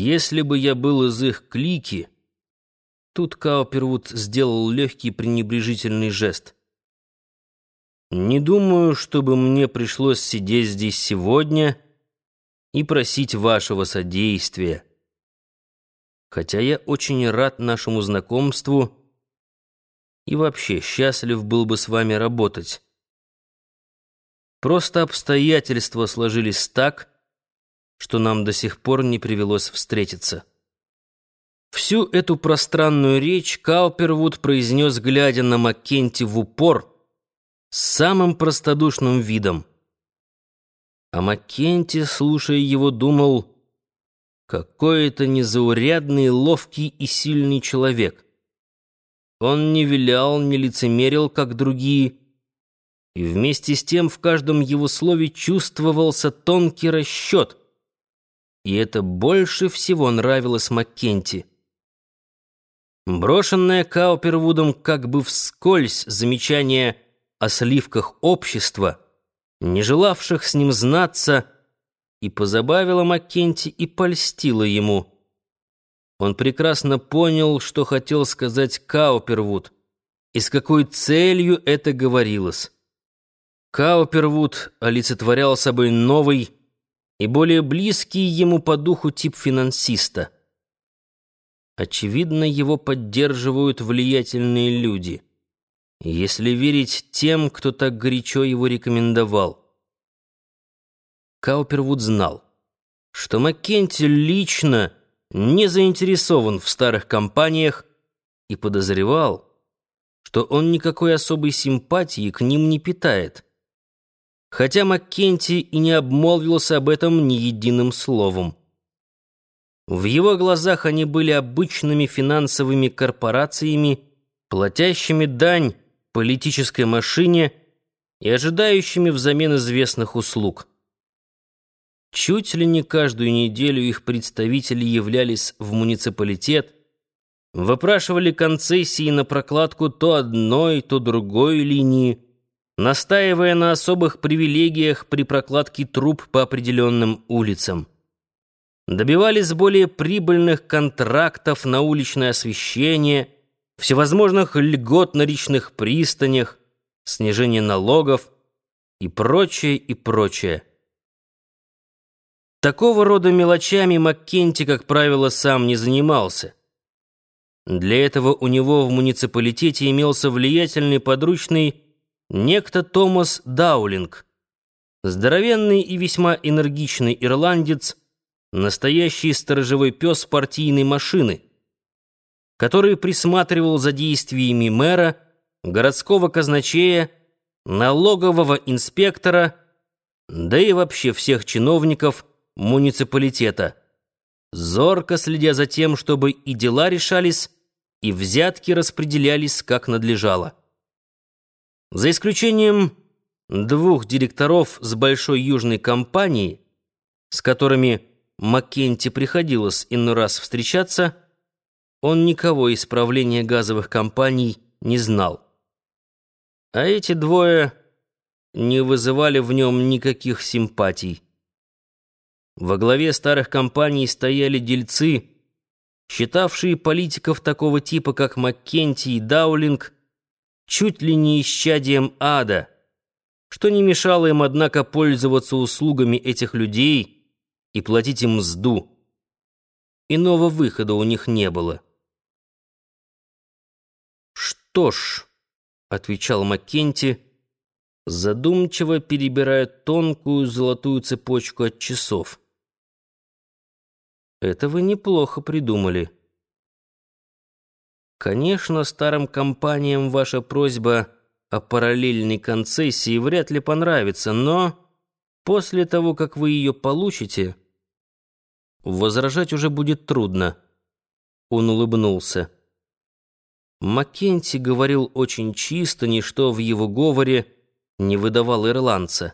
Если бы я был из их клики... Тут Каупервуд сделал легкий пренебрежительный жест. Не думаю, чтобы мне пришлось сидеть здесь сегодня и просить вашего содействия. Хотя я очень рад нашему знакомству и вообще счастлив был бы с вами работать. Просто обстоятельства сложились так, что нам до сих пор не привелось встретиться. Всю эту пространную речь Каупервуд произнес, глядя на Маккенти в упор, с самым простодушным видом. А Маккенти, слушая его, думал, какой это незаурядный, ловкий и сильный человек. Он не вилял, не лицемерил, как другие, и вместе с тем в каждом его слове чувствовался тонкий расчет — и это больше всего нравилось Маккенти. Брошенное Каупервудом как бы вскользь замечание о сливках общества, не желавших с ним знаться, и позабавило Маккенти и польстило ему. Он прекрасно понял, что хотел сказать Каупервуд, и с какой целью это говорилось. Каупервуд олицетворял собой новый, и более близкий ему по духу тип финансиста. Очевидно, его поддерживают влиятельные люди, если верить тем, кто так горячо его рекомендовал. Каупервуд знал, что Маккенти лично не заинтересован в старых компаниях и подозревал, что он никакой особой симпатии к ним не питает — хотя Маккенти и не обмолвился об этом ни единым словом. В его глазах они были обычными финансовыми корпорациями, платящими дань политической машине и ожидающими взамен известных услуг. Чуть ли не каждую неделю их представители являлись в муниципалитет, выпрашивали концессии на прокладку то одной, то другой линии, настаивая на особых привилегиях при прокладке труб по определенным улицам. Добивались более прибыльных контрактов на уличное освещение, всевозможных льгот на речных пристанях, снижение налогов и прочее, и прочее. Такого рода мелочами Маккенти, как правило, сам не занимался. Для этого у него в муниципалитете имелся влиятельный подручный некто Томас Даулинг, здоровенный и весьма энергичный ирландец, настоящий сторожевой пес партийной машины, который присматривал за действиями мэра, городского казначея, налогового инспектора, да и вообще всех чиновников муниципалитета, зорко следя за тем, чтобы и дела решались, и взятки распределялись как надлежало. За исключением двух директоров с большой южной компании, с которыми Маккенти приходилось иной раз встречаться, он никого из правления газовых компаний не знал. А эти двое не вызывали в нем никаких симпатий. Во главе старых компаний стояли дельцы, считавшие политиков такого типа, как Маккенти и Даулинг, чуть ли не исчадием ада, что не мешало им, однако, пользоваться услугами этих людей и платить им мзду. Иного выхода у них не было. «Что ж», — отвечал Маккенти, задумчиво перебирая тонкую золотую цепочку от часов. «Это вы неплохо придумали». Конечно, старым компаниям ваша просьба о параллельной концессии вряд ли понравится, но после того, как вы ее получите, возражать уже будет трудно. Он улыбнулся. Маккенти говорил очень чисто, ничто в его говоре не выдавал ирландца.